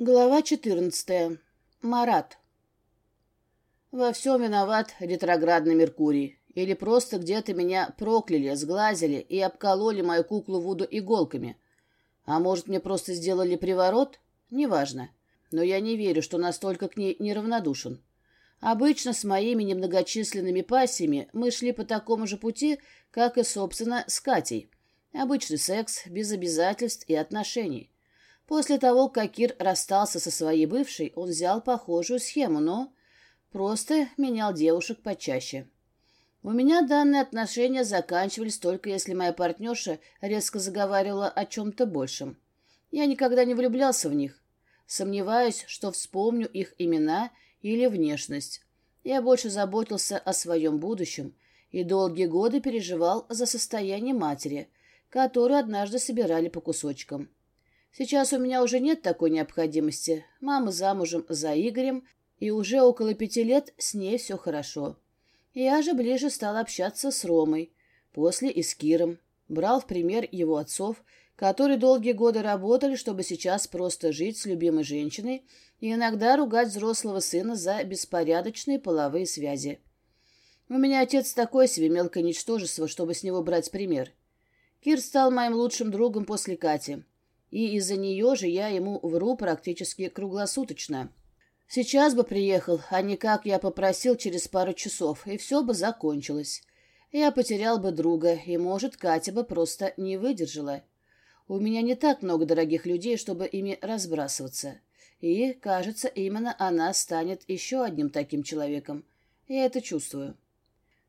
Глава 14. Марат. Во всем виноват ретроградный Меркурий. Или просто где-то меня прокляли, сглазили и обкололи мою куклу Вуду иголками. А может, мне просто сделали приворот? Неважно. Но я не верю, что настолько к ней неравнодушен. Обычно с моими немногочисленными пассиями мы шли по такому же пути, как и, собственно, с Катей. Обычный секс, без обязательств и отношений. После того, как Кир расстался со своей бывшей, он взял похожую схему, но просто менял девушек почаще. У меня данные отношения заканчивались только если моя партнерша резко заговаривала о чем-то большем. Я никогда не влюблялся в них. Сомневаюсь, что вспомню их имена или внешность. Я больше заботился о своем будущем и долгие годы переживал за состояние матери, которую однажды собирали по кусочкам. Сейчас у меня уже нет такой необходимости. Мама замужем за Игорем, и уже около пяти лет с ней все хорошо. Я же ближе стал общаться с Ромой, после и с Киром. Брал в пример его отцов, которые долгие годы работали, чтобы сейчас просто жить с любимой женщиной и иногда ругать взрослого сына за беспорядочные половые связи. У меня отец такой себе мелкое ничтожество, чтобы с него брать пример. Кир стал моим лучшим другом после Кати и из-за нее же я ему вру практически круглосуточно. Сейчас бы приехал, а не как я попросил через пару часов, и все бы закончилось. Я потерял бы друга, и, может, Катя бы просто не выдержала. У меня не так много дорогих людей, чтобы ими разбрасываться. И, кажется, именно она станет еще одним таким человеком. Я это чувствую.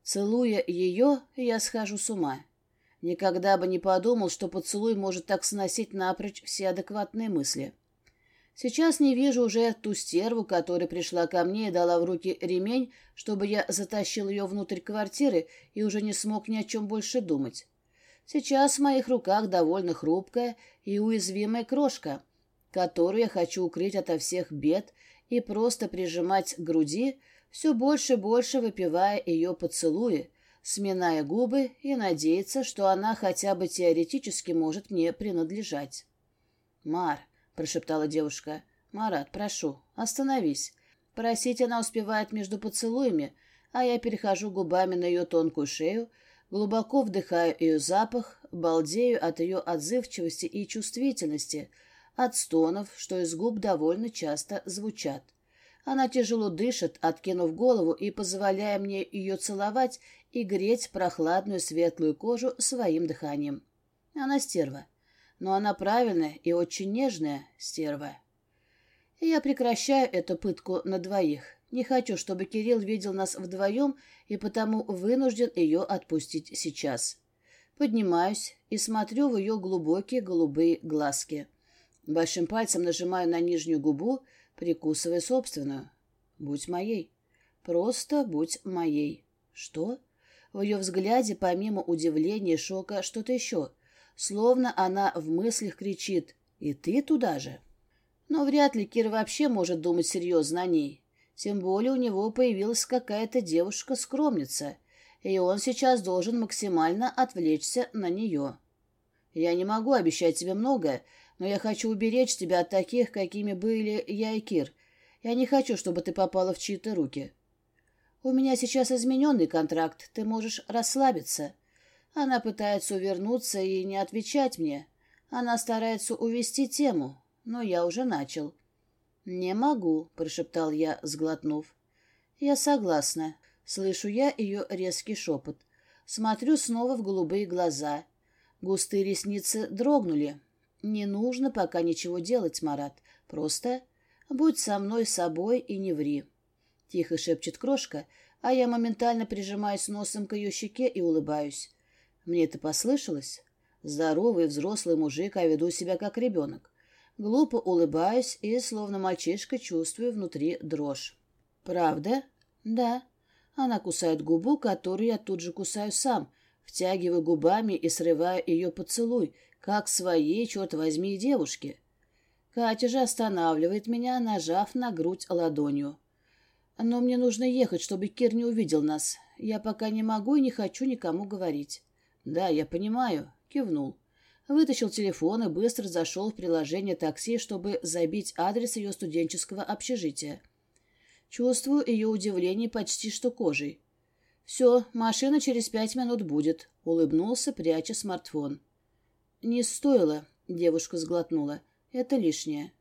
Целуя ее, я схожу с ума. Никогда бы не подумал, что поцелуй может так сносить напрочь все адекватные мысли. Сейчас не вижу уже ту стерву, которая пришла ко мне и дала в руки ремень, чтобы я затащил ее внутрь квартиры и уже не смог ни о чем больше думать. Сейчас в моих руках довольно хрупкая и уязвимая крошка, которую я хочу укрыть ото всех бед и просто прижимать к груди, все больше и больше выпивая ее поцелуи, сминая губы и надеяться, что она хотя бы теоретически может мне принадлежать. «Мар», — прошептала девушка, — «Марат, прошу, остановись». Просить она успевает между поцелуями, а я перехожу губами на ее тонкую шею, глубоко вдыхаю ее запах, балдею от ее отзывчивости и чувствительности, от стонов, что из губ довольно часто звучат. Она тяжело дышит, откинув голову и позволяя мне ее целовать и греть прохладную светлую кожу своим дыханием. Она стерва. Но она правильная и очень нежная стерва. Я прекращаю эту пытку на двоих. Не хочу, чтобы Кирилл видел нас вдвоем, и потому вынужден ее отпустить сейчас. Поднимаюсь и смотрю в ее глубокие голубые глазки. Большим пальцем нажимаю на нижнюю губу, прикусывая собственную. Будь моей. Просто будь моей. Что? В ее взгляде, помимо удивления и шока, что-то еще. Словно она в мыслях кричит «И ты туда же?» Но вряд ли Кир вообще может думать серьезно о ней. Тем более у него появилась какая-то девушка-скромница, и он сейчас должен максимально отвлечься на нее. Я не могу обещать тебе многое, но я хочу уберечь тебя от таких, какими были я и Кир. Я не хочу, чтобы ты попала в чьи-то руки. У меня сейчас измененный контракт, ты можешь расслабиться. Она пытается увернуться и не отвечать мне. Она старается увести тему, но я уже начал. «Не могу», — прошептал я, сглотнув. «Я согласна». Слышу я ее резкий шепот. Смотрю снова в голубые глаза. Густые ресницы дрогнули. Не нужно пока ничего делать, Марат. Просто будь со мной собой и не ври. Тихо шепчет крошка, а я моментально прижимаюсь носом к ее щеке и улыбаюсь. Мне это послышалось? Здоровый взрослый мужик, а веду себя как ребенок. Глупо улыбаюсь и, словно мальчишка, чувствую внутри дрожь. «Правда?» «Да». Она кусает губу, которую я тут же кусаю сам, втягиваю губами и срываю ее поцелуй, как своей, черт возьми, девушке. Катя же останавливает меня, нажав на грудь ладонью. Но мне нужно ехать, чтобы Кир не увидел нас. Я пока не могу и не хочу никому говорить. Да, я понимаю, кивнул. Вытащил телефон и быстро зашел в приложение такси, чтобы забить адрес ее студенческого общежития. Чувствую ее удивление почти что кожей. «Все, машина через пять минут будет», — улыбнулся, пряча смартфон. «Не стоило», — девушка сглотнула. «Это лишнее».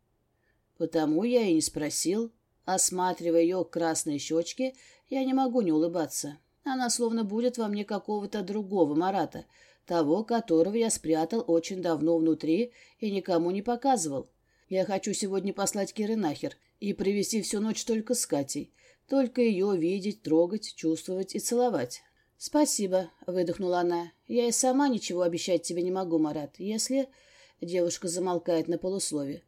«Потому я и не спросил». Осматривая ее красные щечки, я не могу не улыбаться. Она словно будет во мне какого-то другого Марата, того, которого я спрятал очень давно внутри и никому не показывал. Я хочу сегодня послать Киры нахер и провести всю ночь только с Катей, только ее видеть, трогать, чувствовать и целовать. «Спасибо», — выдохнула она. «Я и сама ничего обещать тебе не могу, Марат, если...» Девушка замолкает на полуслове.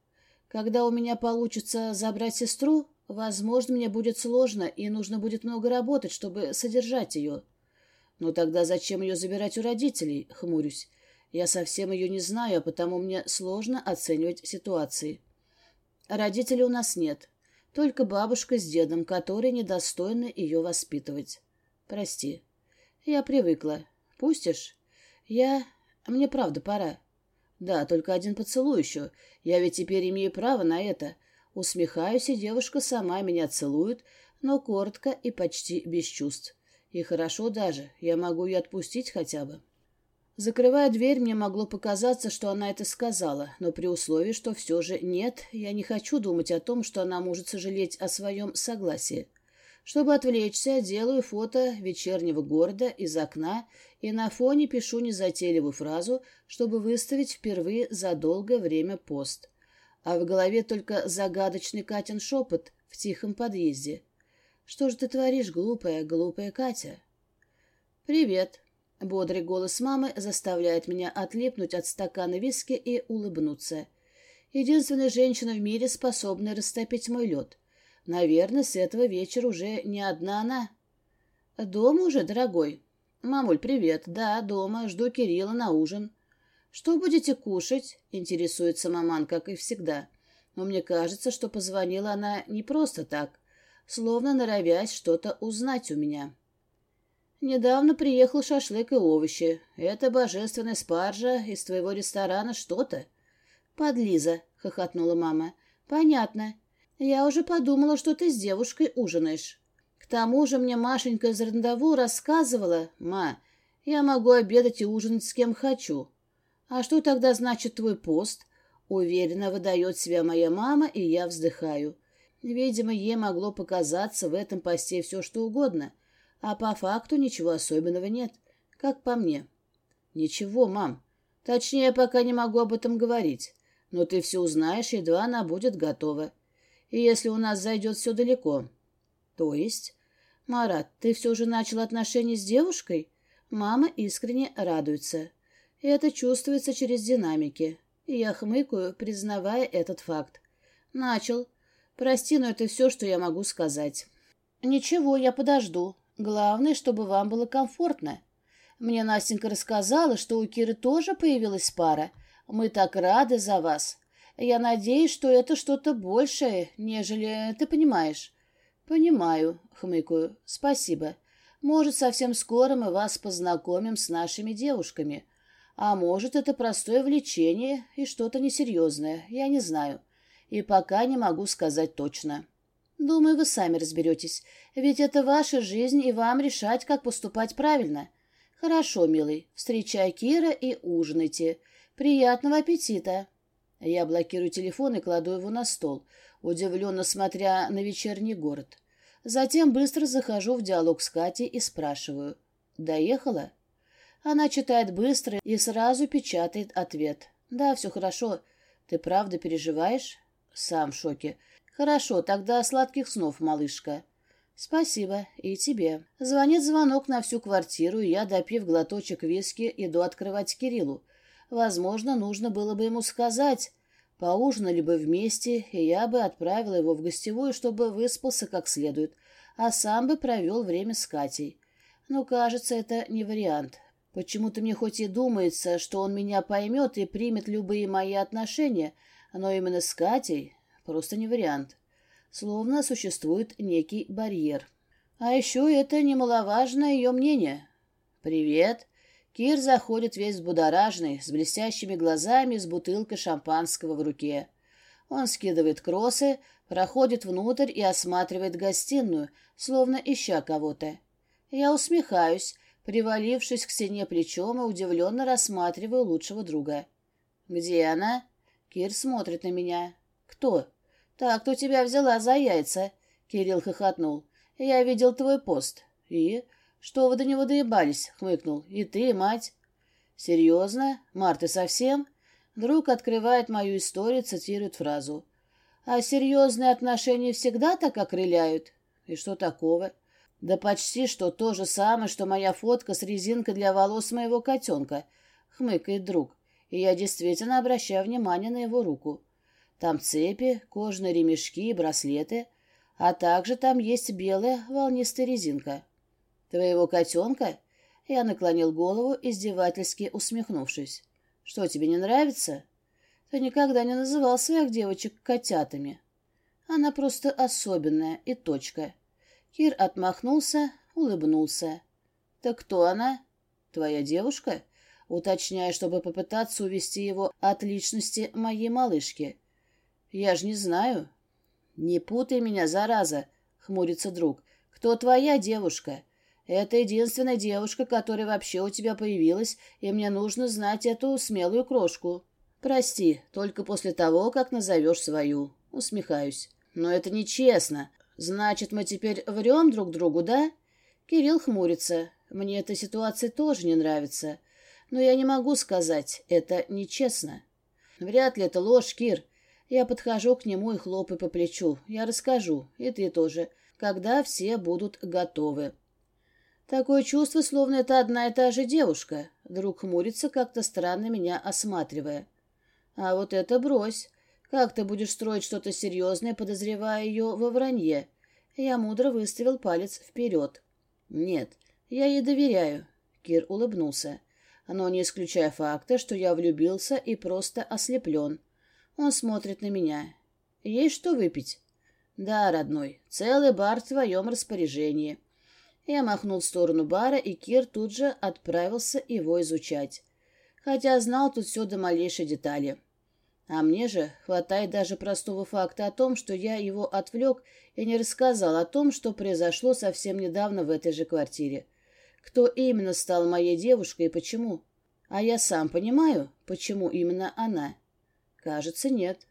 «Когда у меня получится забрать сестру, возможно, мне будет сложно и нужно будет много работать, чтобы содержать ее». «Но тогда зачем ее забирать у родителей?» — хмурюсь. «Я совсем ее не знаю, а потому мне сложно оценивать ситуации». «Родителей у нас нет. Только бабушка с дедом, которые недостойны ее воспитывать. Прости. Я привыкла. Пустишь? Я... Мне правда пора. Да, только один поцелуй еще. Я ведь теперь имею право на это. Усмехаюсь, и девушка сама меня целует, но коротко и почти без чувств. И хорошо даже, я могу ее отпустить хотя бы. Закрывая дверь, мне могло показаться, что она это сказала, но при условии, что все же нет, я не хочу думать о том, что она может сожалеть о своем согласии. Чтобы отвлечься, делаю фото вечернего города из окна и на фоне пишу незатейливую фразу, чтобы выставить впервые за долгое время пост. А в голове только загадочный Катин шепот в тихом подъезде. Что же ты творишь, глупая, глупая Катя? Привет. Бодрый голос мамы заставляет меня отлипнуть от стакана виски и улыбнуться. Единственная женщина в мире, способная растопить мой лед. Наверное, с этого вечера уже не одна она. Дома уже, дорогой? Мамуль, привет. Да, дома. Жду Кирилла на ужин. Что будете кушать? Интересуется маман, как и всегда. Но мне кажется, что позвонила она не просто так словно норовясь что-то узнать у меня. «Недавно приехал шашлык и овощи. Это божественная спаржа из твоего ресторана что-то». «Подлиза», — хохотнула мама. «Понятно. Я уже подумала, что ты с девушкой ужинаешь. К тому же мне Машенька из рандову рассказывала, «Ма, я могу обедать и ужинать с кем хочу». «А что тогда значит твой пост?» Уверенно выдает себя моя мама, и я вздыхаю. Видимо, ей могло показаться в этом посте все, что угодно, а по факту ничего особенного нет, как по мне. Ничего, мам. Точнее, пока не могу об этом говорить, но ты все узнаешь, едва она будет готова. И если у нас зайдет все далеко. То есть? Марат, ты все же начал отношения с девушкой? Мама искренне радуется. И это чувствуется через динамики. Я хмыкаю, признавая этот факт. Начал. Прости, но это все, что я могу сказать. Ничего, я подожду. Главное, чтобы вам было комфортно. Мне Настенька рассказала, что у Киры тоже появилась пара. Мы так рады за вас. Я надеюсь, что это что-то большее, нежели... Ты понимаешь? Понимаю, хмыкаю. Спасибо. Может, совсем скоро мы вас познакомим с нашими девушками. А может, это простое влечение и что-то несерьезное. Я не знаю и пока не могу сказать точно. Думаю, вы сами разберетесь, ведь это ваша жизнь, и вам решать, как поступать правильно. Хорошо, милый, встречай Кира и ужинайте. Приятного аппетита. Я блокирую телефон и кладу его на стол, удивленно смотря на вечерний город. Затем быстро захожу в диалог с Катей и спрашиваю. «Доехала?» Она читает быстро и сразу печатает ответ. «Да, все хорошо. Ты правда переживаешь?» Сам в шоке. Хорошо, тогда сладких снов, малышка. Спасибо. И тебе. Звонит звонок на всю квартиру, и я, допив глоточек виски, иду открывать Кириллу. Возможно, нужно было бы ему сказать. Поужинали бы вместе, и я бы отправила его в гостевую, чтобы выспался как следует, а сам бы провел время с Катей. Но, кажется, это не вариант. Почему-то мне хоть и думается, что он меня поймет и примет любые мои отношения, но именно с Катей просто не вариант. Словно существует некий барьер. А еще это немаловажное ее мнение. «Привет!» Кир заходит весь взбудораженный, с блестящими глазами, с бутылкой шампанского в руке. Он скидывает кроссы, проходит внутрь и осматривает гостиную, словно ища кого-то. Я усмехаюсь, привалившись к стене плечом и удивленно рассматриваю лучшего друга. «Где она?» Кир смотрит на меня. «Кто?» «Так, кто тебя взяла за яйца?» Кирилл хохотнул. «Я видел твой пост». «И?» «Что вы до него доебались?» — хмыкнул. «И ты, мать». «Серьезно? Мар, ты совсем?» Друг открывает мою историю, цитирует фразу. «А серьезные отношения всегда так окрыляют?» «И что такого?» «Да почти что то же самое, что моя фотка с резинкой для волос моего котенка», — хмыкает друг. И я действительно обращаю внимание на его руку. Там цепи, кожаные ремешки и браслеты, а также там есть белая волнистая резинка. «Твоего котенка?» Я наклонил голову, издевательски усмехнувшись. «Что, тебе не нравится?» «Ты никогда не называл своих девочек котятами. Она просто особенная и точка». Кир отмахнулся, улыбнулся. «Так кто она?» «Твоя девушка?» уточняя, чтобы попытаться увести его от личности моей малышки. «Я же не знаю». «Не путай меня, зараза!» — хмурится друг. «Кто твоя девушка?» Это единственная девушка, которая вообще у тебя появилась, и мне нужно знать эту смелую крошку. Прости, только после того, как назовешь свою. Усмехаюсь. Но это нечестно. Значит, мы теперь врем друг другу, да? Кирилл хмурится. Мне эта ситуация тоже не нравится. Но я не могу сказать, это нечестно. Вряд ли это ложь, Кир. Я подхожу к нему и хлопаю по плечу. Я расскажу, и ты тоже, когда все будут готовы. Такое чувство, словно это одна и та же девушка. Друг хмурится, как-то странно меня осматривая. А вот это брось. Как ты будешь строить что-то серьезное, подозревая ее во вранье? Я мудро выставил палец вперед. Нет, я ей доверяю. Кир улыбнулся. Но не исключая факта, что я влюбился и просто ослеплен. Он смотрит на меня. Есть что выпить? Да, родной, целый бар в твоем распоряжении. Я махнул в сторону бара, и Кир тут же отправился его изучать. Хотя знал тут все до малейшей детали. А мне же хватает даже простого факта о том, что я его отвлек и не рассказал о том, что произошло совсем недавно в этой же квартире. Кто именно стал моей девушкой и почему? А я сам понимаю, почему именно она. Кажется, нет.